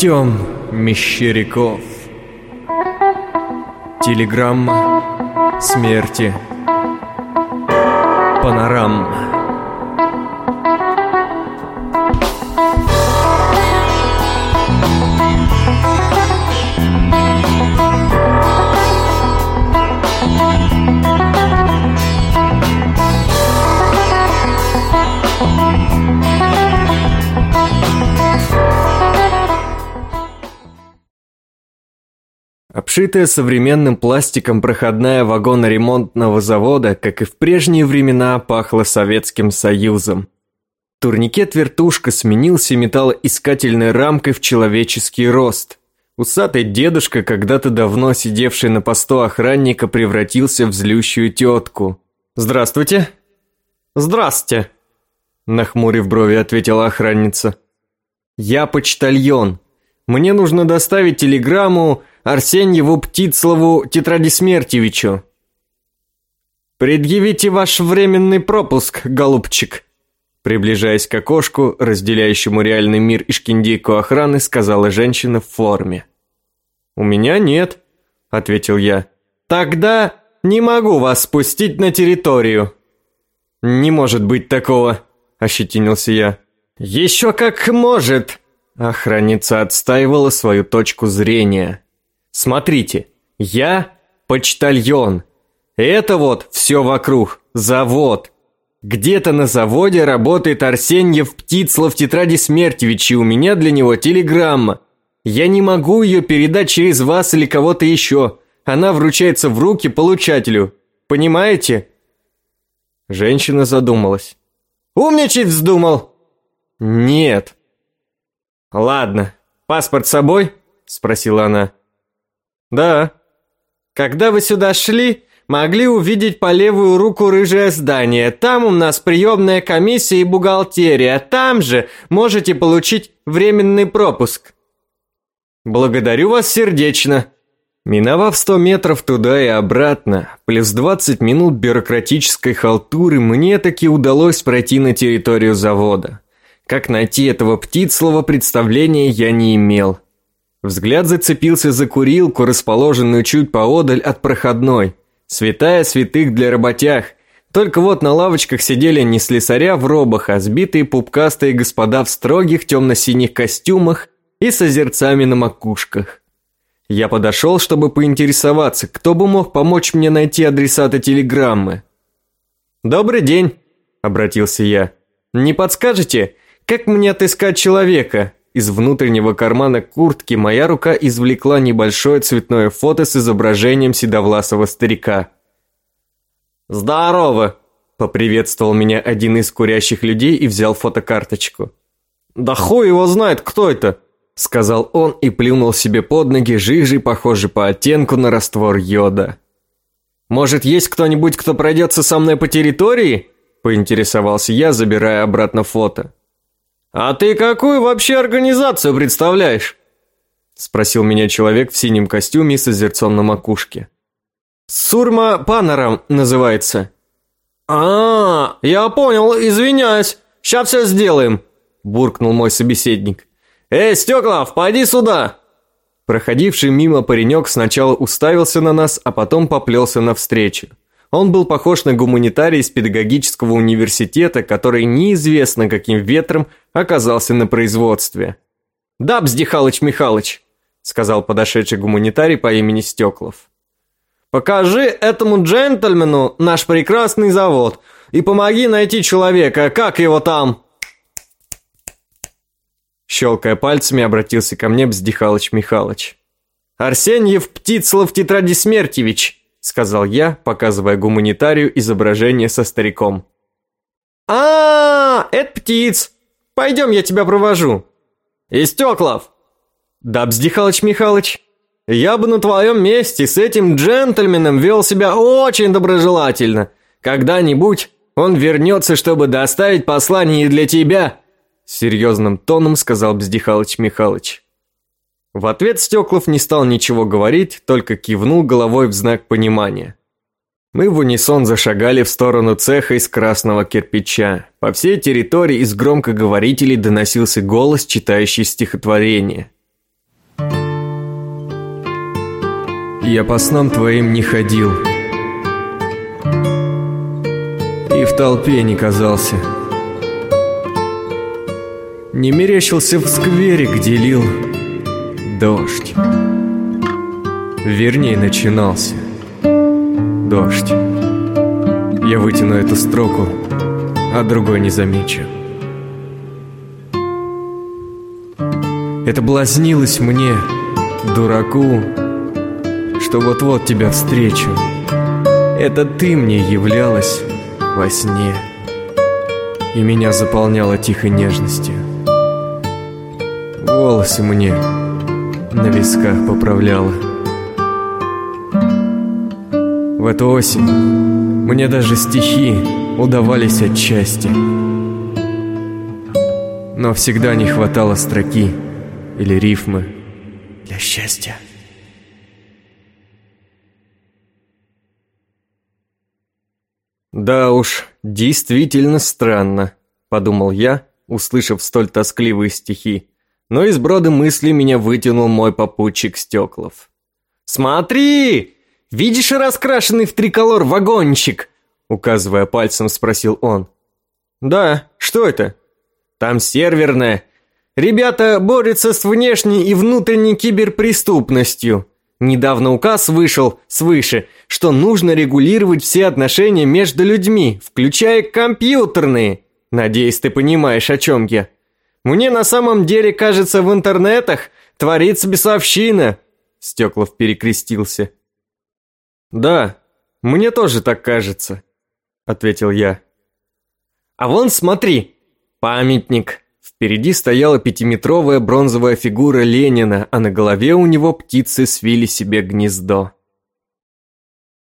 Артем Мещеряков. Телеграмма смерти. Панорама Обшитая современным пластиком проходная вагоноремонтного завода, как и в прежние времена, пахла Советским Союзом. Турникет-вертушка сменился металлоискательной рамкой в человеческий рост. Усатый дедушка, когда-то давно сидевший на посту охранника, превратился в злющую тетку. «Здравствуйте!» «Здрасте!» Нахмурив брови, ответила охранница. «Я почтальон. Мне нужно доставить телеграмму Арсеньеву Птицлову Тетрадисмертьевичу. «Предъявите ваш временный пропуск, голубчик», Приближаясь к окошку, разделяющему реальный мир и шкиндейку охраны, сказала женщина в форме. «У меня нет», — ответил я. «Тогда не могу вас спустить на территорию». «Не может быть такого», — ощетинился я. «Еще как может!» Охранница отстаивала свою точку зрения. Смотрите, я почтальон. Это вот все вокруг, завод. Где-то на заводе работает Арсеньев Птицлов тетради Смертевич, и у меня для него телеграмма. Я не могу ее передать через вас или кого-то еще. Она вручается в руки получателю. Понимаете? Женщина задумалась. Умничать вздумал? Нет. Ладно, паспорт с собой? Спросила она. Да. Когда вы сюда шли, могли увидеть по левую руку рыжее здание. Там у нас приемная комиссия и бухгалтерия. Там же можете получить временный пропуск. Благодарю вас сердечно. Миновав сто метров туда и обратно, плюс 20 минут бюрократической халтуры, мне таки удалось пройти на территорию завода. Как найти этого птицлого представления я не имел. Взгляд зацепился за курилку, расположенную чуть поодаль от проходной. Святая святых для работяг. Только вот на лавочках сидели не слесаря в робах, а сбитые пупкастые господа в строгих темно-синих костюмах и с озерцами на макушках. Я подошел, чтобы поинтересоваться, кто бы мог помочь мне найти адресата телеграммы. «Добрый день», — обратился я. «Не подскажете, как мне отыскать человека?» Из внутреннего кармана куртки моя рука извлекла небольшое цветное фото с изображением седовласого старика. «Здорово!» – поприветствовал меня один из курящих людей и взял фотокарточку. «Да хуй его знает, кто это!» – сказал он и плюнул себе под ноги жижей, похожий по оттенку на раствор йода. «Может, есть кто-нибудь, кто пройдется со мной по территории?» – поинтересовался я, забирая обратно фото. «А ты какую вообще организацию представляешь?» Спросил меня человек в синем костюме с озерцом на макушке. «Сурма Панорам называется». «А, я понял, извиняюсь. Сейчас все сделаем», буркнул мой собеседник. «Эй, Стеклов, пойди сюда!» Проходивший мимо паренек сначала уставился на нас, а потом поплелся навстречу. Он был похож на гуманитарий из педагогического университета, который неизвестно каким ветром оказался на производстве. «Да, Бздихалыч Михалыч», — сказал подошедший гуманитарий по имени Стеклов. «Покажи этому джентльмену наш прекрасный завод и помоги найти человека, как его там?» Щелкая пальцами, обратился ко мне Бздихалыч Михалыч. «Арсеньев Птицлов Тетрадисмертьевич», сказал я, показывая гуманитарию изображение со стариком. а, -а, -а это птиц! Пойдем, я тебя провожу!» «Истеклов!» «Да, Бздихалыч Михалыч, я бы на твоем месте с этим джентльменом вел себя очень доброжелательно. Когда-нибудь он вернется, чтобы доставить послание для тебя!» Серьезным тоном сказал Бздихалыч Михалыч. В ответ Стеклов не стал ничего говорить, только кивнул головой в знак понимания. Мы в унисон зашагали в сторону цеха из красного кирпича. По всей территории из громкоговорителей доносился голос, читающий стихотворение. «Я по снам твоим не ходил, и в толпе не казался. Не мерещился в сквере, где лил дождь. Вернее, начинался дождь. Я вытяну эту строку, а другой не замечу. Это блазнилось мне, дураку, что вот-вот тебя встречу. Это ты мне являлась во сне, и меня заполняла тихой нежностью. Волосы мне на висках поправляла. В эту осень мне даже стихи удавались отчасти. Но всегда не хватало строки или рифмы для счастья. «Да уж, действительно странно», – подумал я, услышав столь тоскливые стихи. Но из брода мысли меня вытянул мой попутчик Стеклов. «Смотри! Видишь раскрашенный в триколор вагончик?» Указывая пальцем, спросил он. «Да, что это?» «Там серверная. Ребята борются с внешней и внутренней киберпреступностью. Недавно указ вышел свыше, что нужно регулировать все отношения между людьми, включая компьютерные. Надеюсь, ты понимаешь, о чем я. Мне на самом деле кажется, в интернетах творится бесовщина». Стеклов перекрестился. «Да, мне тоже так кажется», — ответил я. «А вон смотри, памятник». Впереди стояла пятиметровая бронзовая фигура Ленина, а на голове у него птицы свили себе гнездо.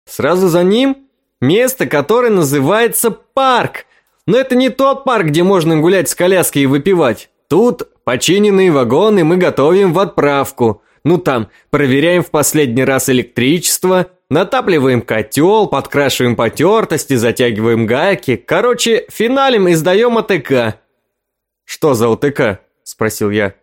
Сразу за ним место, которое называется парк. Но это не тот парк, где можно гулять с коляской и выпивать. Тут починенные вагоны мы готовим в отправку. Ну там, проверяем в последний раз электричество, Натапливаем котел, подкрашиваем потертости, затягиваем гайки. Короче, финалем сдаем АТК. Что за АТК? Спросил я.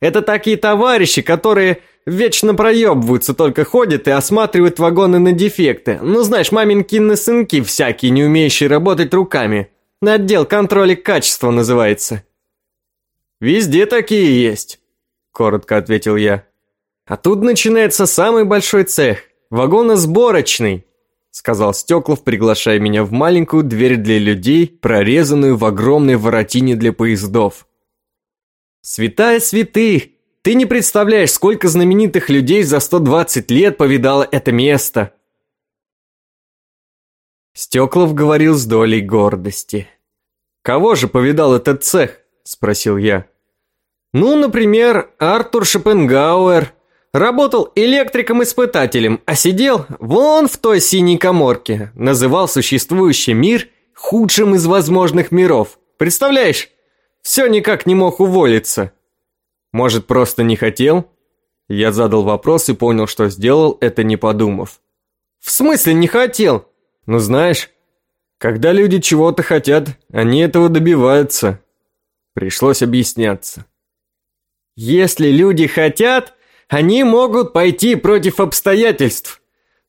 Это такие товарищи, которые вечно проебываются, только ходят и осматривают вагоны на дефекты. Ну, знаешь, маминкины сынки всякие, не умеющие работать руками. На отдел контроля качества называется. Везде такие есть, коротко ответил я. А тут начинается самый большой цех. «Вагоносборочный», — сказал Стеклов, приглашая меня в маленькую дверь для людей, прорезанную в огромной воротине для поездов. «Святая святых! Ты не представляешь, сколько знаменитых людей за 120 лет повидало это место!» Стеклов говорил с долей гордости. «Кого же повидал этот цех?» – спросил я. «Ну, например, Артур Шопенгауэр, Работал электриком-испытателем, а сидел вон в той синей коморке. Называл существующий мир худшим из возможных миров. Представляешь? Все никак не мог уволиться. Может, просто не хотел? Я задал вопрос и понял, что сделал это не подумав. В смысле не хотел? Ну знаешь, когда люди чего-то хотят, они этого добиваются. Пришлось объясняться. Если люди хотят, они могут пойти против обстоятельств,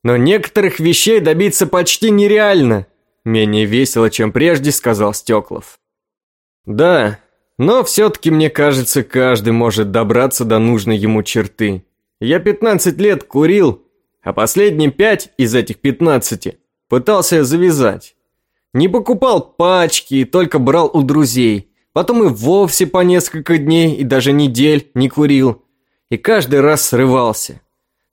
но некоторых вещей добиться почти нереально. Менее весело, чем прежде, сказал Стеклов. Да, но все-таки мне кажется, каждый может добраться до нужной ему черты. Я 15 лет курил, а последние пять из этих 15 пытался завязать. Не покупал пачки и только брал у друзей. Потом и вовсе по несколько дней и даже недель не курил и каждый раз срывался.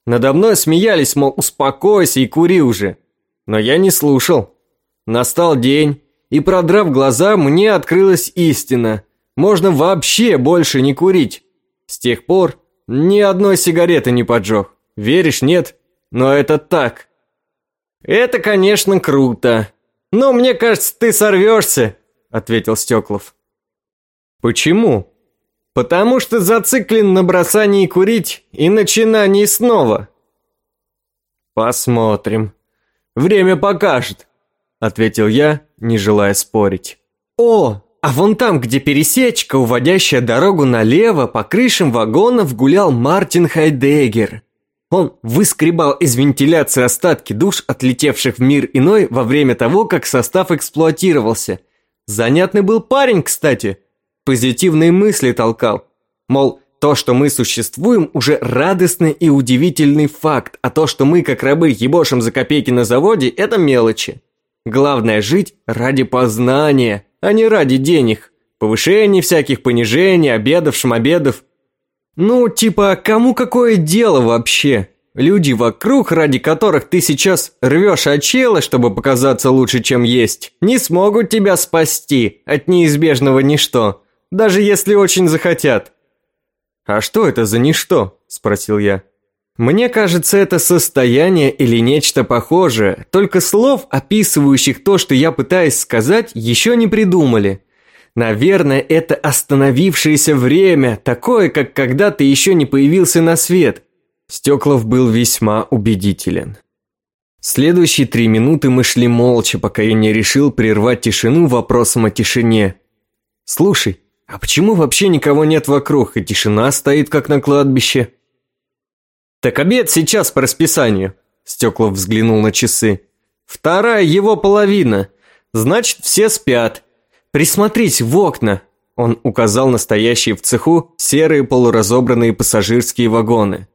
Надо мной смеялись, мол, успокойся и кури уже. Но я не слушал. Настал день, и продрав глаза, мне открылась истина. Можно вообще больше не курить. С тех пор ни одной сигареты не поджег. Веришь, нет? Но это так. Это, конечно, круто. Но мне кажется, ты сорвешься, ответил Стеклов. Почему? Потому что зациклен на бросании курить и начинании снова. Посмотрим. Время покажет», – ответил я, не желая спорить. «О, а вон там, где пересечка, уводящая дорогу налево, по крышам вагонов гулял Мартин Хайдегер. Он выскребал из вентиляции остатки душ, отлетевших в мир иной во время того, как состав эксплуатировался. Занятный был парень, кстати. Позитивные мысли толкал. Мол, то, что мы существуем, уже радостный и удивительный факт, а то, что мы, как рабы, ебошим за копейки на заводе, это мелочи. Главное жить ради познания, а не ради денег. Повышений всяких, понижений, обедов, шмобедов. Ну, типа, кому какое дело вообще? Люди вокруг, ради которых ты сейчас рвешь очело, чтобы показаться лучше, чем есть, не смогут тебя спасти от неизбежного ничто, даже если очень захотят. «А что это за ничто?» – спросил я. «Мне кажется, это состояние или нечто похожее, только слов, описывающих то, что я пытаюсь сказать, еще не придумали. Наверное, это остановившееся время, такое, как когда ты еще не появился на свет». Стеклов был весьма убедителен. Следующие три минуты мы шли молча, пока я не решил прервать тишину вопросом о тишине. «Слушай, а почему вообще никого нет вокруг, и тишина стоит как на кладбище? Так обед сейчас по расписанию. Стеклов взглянул на часы. Вторая его половина. Значит, все спят. Присмотрись в окна. Он указал на стоящие в цеху серые полуразобранные пассажирские вагоны.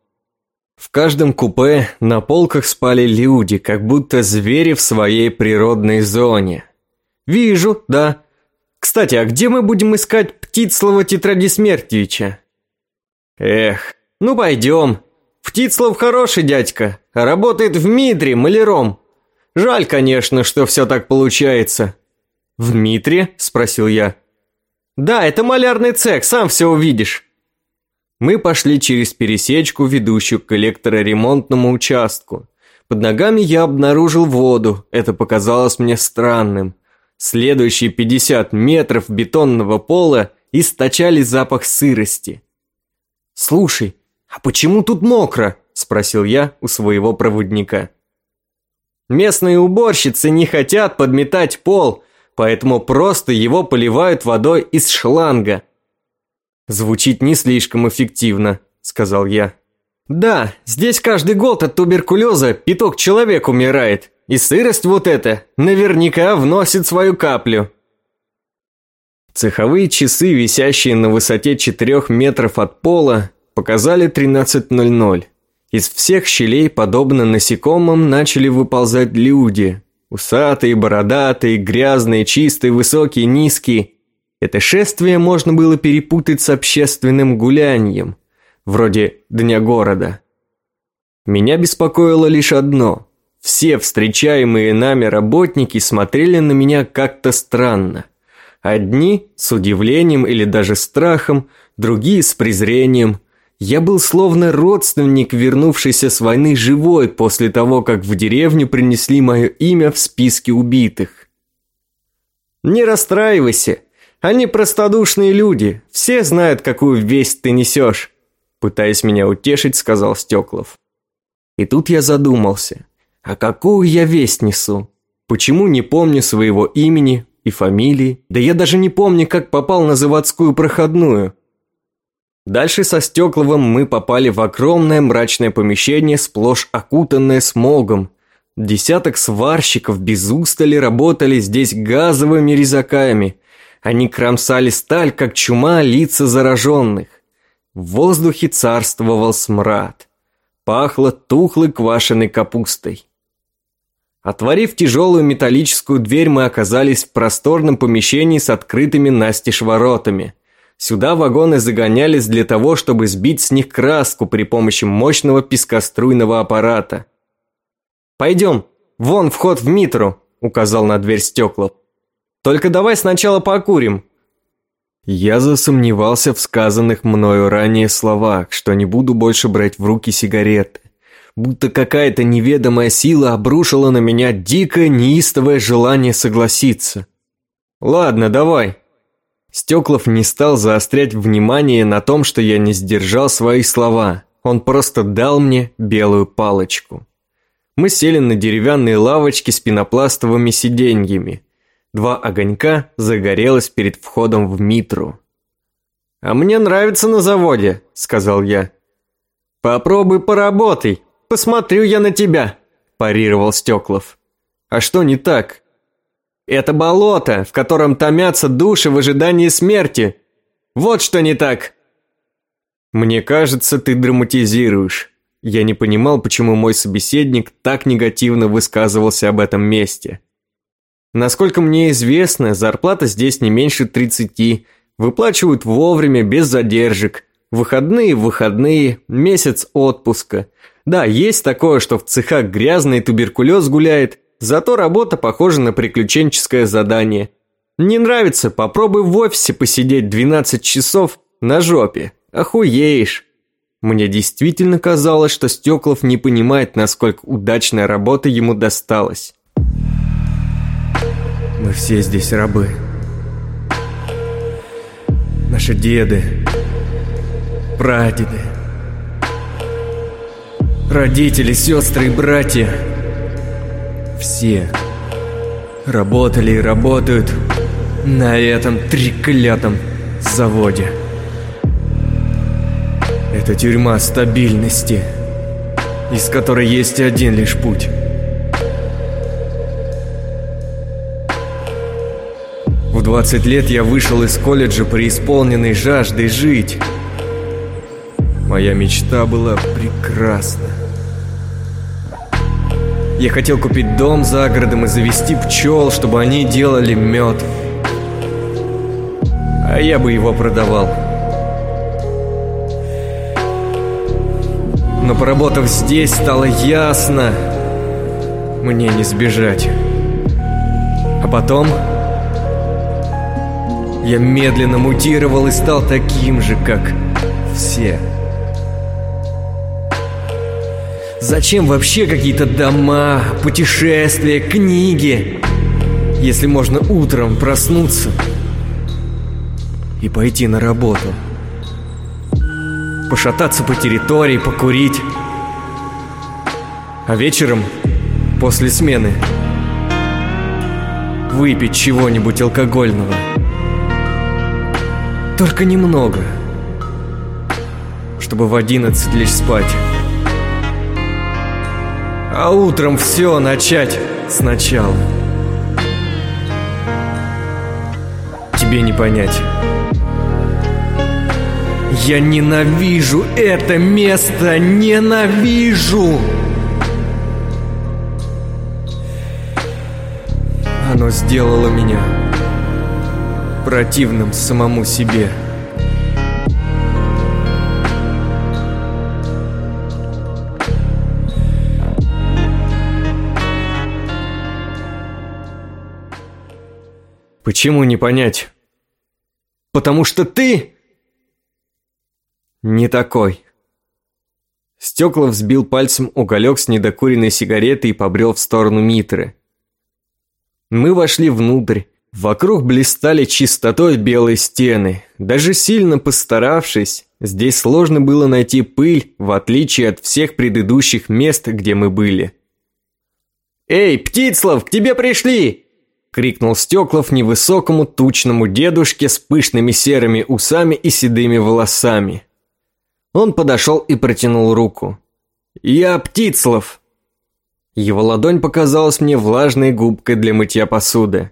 В каждом купе на полках спали люди, как будто звери в своей природной зоне. «Вижу, да. Кстати, а где мы будем искать Птицлова тетради Смертьевича? Эх, ну пойдем. Птицлов хороший дядька, работает в Мидре маляром. Жаль, конечно, что все так получается. В Митре? Спросил я. Да, это малярный цех, сам все увидишь. Мы пошли через пересечку, ведущую к электроремонтному участку. Под ногами я обнаружил воду, это показалось мне странным. Следующие 50 метров бетонного пола источали запах сырости. «Слушай, а почему тут мокро?» – спросил я у своего проводника. Местные уборщицы не хотят подметать пол, поэтому просто его поливают водой из шланга. Звучит не слишком эффективно, сказал я. Да, здесь каждый год от туберкулеза пяток человек умирает. И сырость вот эта наверняка вносит свою каплю. Цеховые часы, висящие на высоте 4 метров от пола, показали 13.00. Из всех щелей, подобно насекомым, начали выползать люди. Усатые, бородатые, грязные, чистые, высокие, низкие. Это шествие можно было перепутать с общественным гулянием, вроде Дня города. Меня беспокоило лишь одно – все встречаемые нами работники смотрели на меня как-то странно. Одни с удивлением или даже страхом, другие с презрением. Я был словно родственник, вернувшийся с войны живой после того, как в деревню принесли мое имя в списке убитых. «Не расстраивайся, они простодушные люди, все знают, какую весть ты несешь», пытаясь меня утешить, сказал Стеклов. И тут я задумался – а какую я весть несу? Почему не помню своего имени и фамилии? Да я даже не помню, как попал на заводскую проходную. Дальше со Стекловым мы попали в огромное мрачное помещение, сплошь окутанное смогом. Десяток сварщиков без устали работали здесь газовыми резаками. Они кромсали сталь, как чума лица зараженных. В воздухе царствовал смрад. Пахло тухлой квашеной капустой. Отворив тяжелую металлическую дверь, мы оказались в просторном помещении с открытыми настежь воротами. Сюда вагоны загонялись для того, чтобы сбить с них краску при помощи мощного пескоструйного аппарата. «Пойдем, вон вход в Митру», – указал на дверь Стеклов. «Только давай сначала покурим». Я засомневался в сказанных мною ранее словах, что не буду больше брать в руки сигареты будто какая-то неведомая сила обрушила на меня дикое неистовое желание согласиться. «Ладно, давай». Стеклов не стал заострять внимание на том, что я не сдержал свои слова. Он просто дал мне белую палочку. Мы сели на деревянные лавочки с пенопластовыми сиденьями. Два огонька загорелось перед входом в Митру. «А мне нравится на заводе», — сказал я. «Попробуй поработай, посмотрю я на тебя», – парировал Стеклов. «А что не так?» «Это болото, в котором томятся души в ожидании смерти. Вот что не так!» «Мне кажется, ты драматизируешь». Я не понимал, почему мой собеседник так негативно высказывался об этом месте. Насколько мне известно, зарплата здесь не меньше 30, выплачивают вовремя, без задержек, выходные выходные, месяц отпуска. Да, есть такое, что в цехах грязный туберкулез гуляет, зато работа похожа на приключенческое задание. Не нравится, попробуй в офисе посидеть 12 часов на жопе. Охуеешь. Мне действительно казалось, что Стеклов не понимает, насколько удачная работа ему досталась. Мы все здесь рабы. Наши деды, прадеды, родители, сестры и братья. Все работали и работают на этом треклятом заводе. Это тюрьма стабильности, из которой есть один лишь путь. В 20 лет я вышел из колледжа преисполненной жаждой жить. Моя мечта была прекрасна. Я хотел купить дом за городом и завести пчел, чтобы они делали мед. А я бы его продавал. Но поработав здесь, стало ясно, мне не сбежать. А потом я медленно мутировал и стал таким же, как все. Зачем вообще какие-то дома, путешествия, книги, если можно утром проснуться и пойти на работу? Пошататься по территории, покурить. А вечером, после смены, выпить чего-нибудь алкогольного. Только немного, чтобы в одиннадцать лечь спать. А утром все начать сначала. Тебе не понять. Я ненавижу это место, ненавижу! Оно сделало меня противным самому себе. Почему не понять? Потому что ты не такой. Стеклов взбил пальцем уголек с недокуренной сигареты и побрел в сторону Митры. Мы вошли внутрь. Вокруг блистали чистотой белые стены. Даже сильно постаравшись, здесь сложно было найти пыль, в отличие от всех предыдущих мест, где мы были. «Эй, Птицлов, к тебе пришли!» Крикнул Стеклов невысокому тучному дедушке с пышными серыми усами и седыми волосами. Он подошел и протянул руку. «Я Птицлов!» Его ладонь показалась мне влажной губкой для мытья посуды.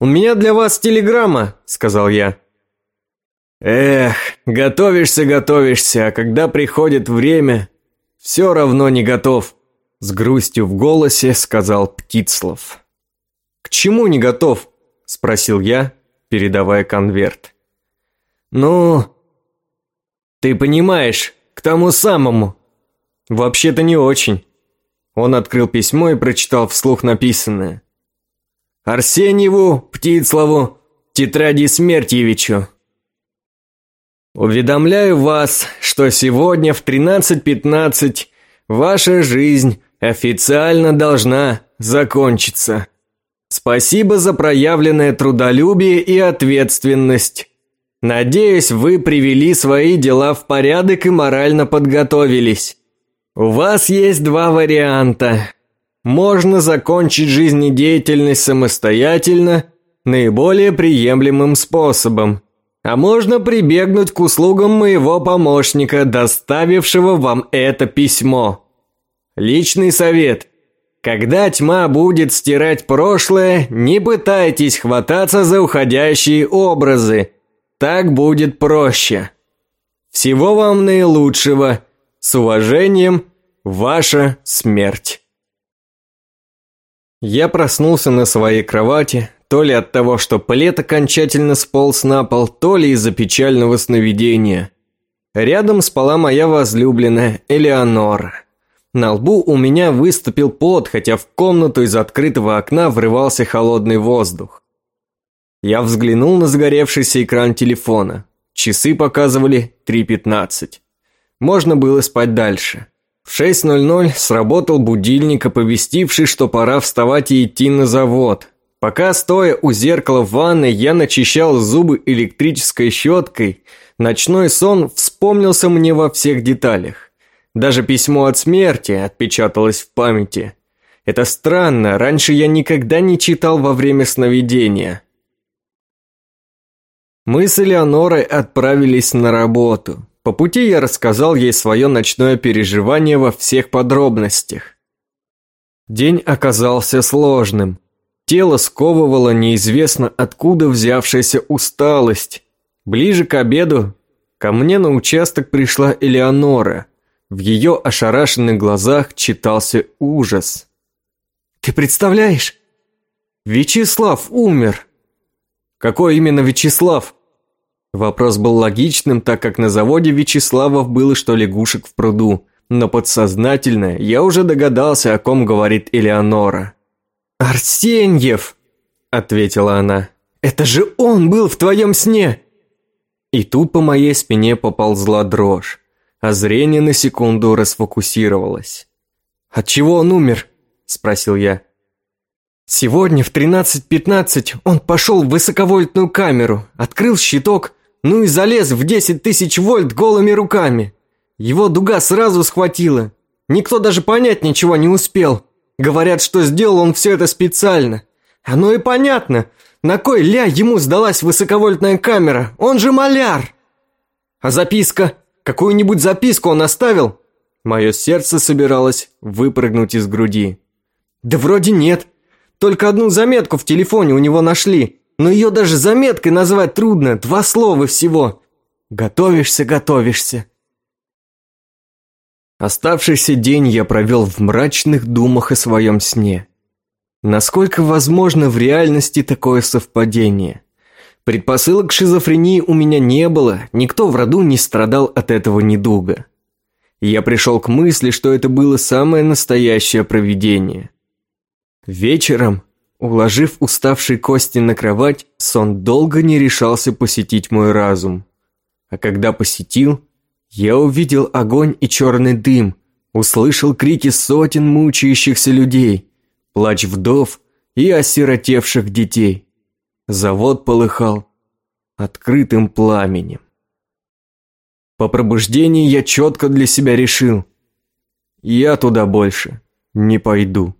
«У меня для вас телеграмма», — сказал я. «Эх, готовишься, готовишься, а когда приходит время, все равно не готов», — с грустью в голосе сказал Птицлов. «К чему не готов?» – спросил я, передавая конверт. «Ну, ты понимаешь, к тому самому». «Вообще-то не очень». Он открыл письмо и прочитал вслух написанное. «Арсеньеву, Птицлову, Тетради Смертьевичу». «Уведомляю вас, что сегодня в 13.15 ваша жизнь официально должна закончиться». Спасибо за проявленное трудолюбие и ответственность. Надеюсь, вы привели свои дела в порядок и морально подготовились. У вас есть два варианта. Можно закончить жизнедеятельность самостоятельно, наиболее приемлемым способом. А можно прибегнуть к услугам моего помощника, доставившего вам это письмо. Личный совет. Когда тьма будет стирать прошлое, не пытайтесь хвататься за уходящие образы. Так будет проще. Всего вам наилучшего. С уважением, ваша смерть. Я проснулся на своей кровати, то ли от того, что плед окончательно сполз на пол, то ли из-за печального сновидения. Рядом спала моя возлюбленная Элеонора. На лбу у меня выступил пот, хотя в комнату из открытого окна врывался холодный воздух. Я взглянул на загоревшийся экран телефона. Часы показывали 3.15. Можно было спать дальше. В 6.00 сработал будильник, оповестивший, что пора вставать и идти на завод. Пока, стоя у зеркала в ванной, я начищал зубы электрической щеткой, ночной сон вспомнился мне во всех деталях. Даже письмо от смерти отпечаталось в памяти. Это странно, раньше я никогда не читал во время сновидения. Мы с Элеонорой отправились на работу. По пути я рассказал ей свое ночное переживание во всех подробностях. День оказался сложным. Тело сковывало неизвестно откуда взявшаяся усталость. Ближе к обеду ко мне на участок пришла Элеонора. В ее ошарашенных глазах читался ужас. «Ты представляешь? Вячеслав умер!» «Какой именно Вячеслав?» Вопрос был логичным, так как на заводе Вячеславов было что лягушек в пруду, но подсознательно я уже догадался, о ком говорит Элеонора. «Арсеньев!» – ответила она. «Это же он был в твоем сне!» И тут по моей спине поползла дрожь, а зрение на секунду расфокусировалось. «От чего он умер?» – спросил я. «Сегодня в 13.15 он пошел в высоковольтную камеру, открыл щиток, ну и залез в 10 тысяч вольт голыми руками. Его дуга сразу схватила. Никто даже понять ничего не успел. Говорят, что сделал он все это специально. Оно и понятно. На кой ля ему сдалась высоковольтная камера? Он же маляр. А записка? Какую-нибудь записку он оставил? Мое сердце собиралось выпрыгнуть из груди. Да вроде нет. Только одну заметку в телефоне у него нашли. Но ее даже заметкой назвать трудно. Два слова всего. Готовишься, готовишься. Оставшийся день я провел в мрачных думах о своем сне. Насколько возможно в реальности такое совпадение? Предпосылок к шизофрении у меня не было, никто в роду не страдал от этого недуга. Я пришел к мысли, что это было самое настоящее провидение. Вечером, уложив уставший кости на кровать, сон долго не решался посетить мой разум. А когда посетил, я увидел огонь и черный дым, услышал крики сотен мучающихся людей, плач вдов и осиротевших детей. Завод полыхал открытым пламенем. По пробуждении я четко для себя решил, я туда больше не пойду.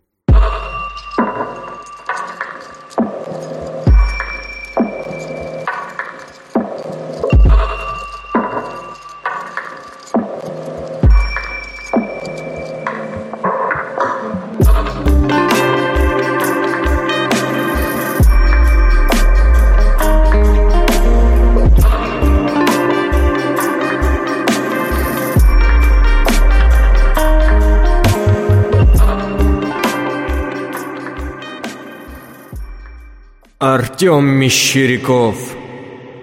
Артем Мещеряков.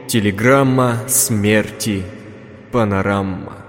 Телеграмма смерти. Панорама.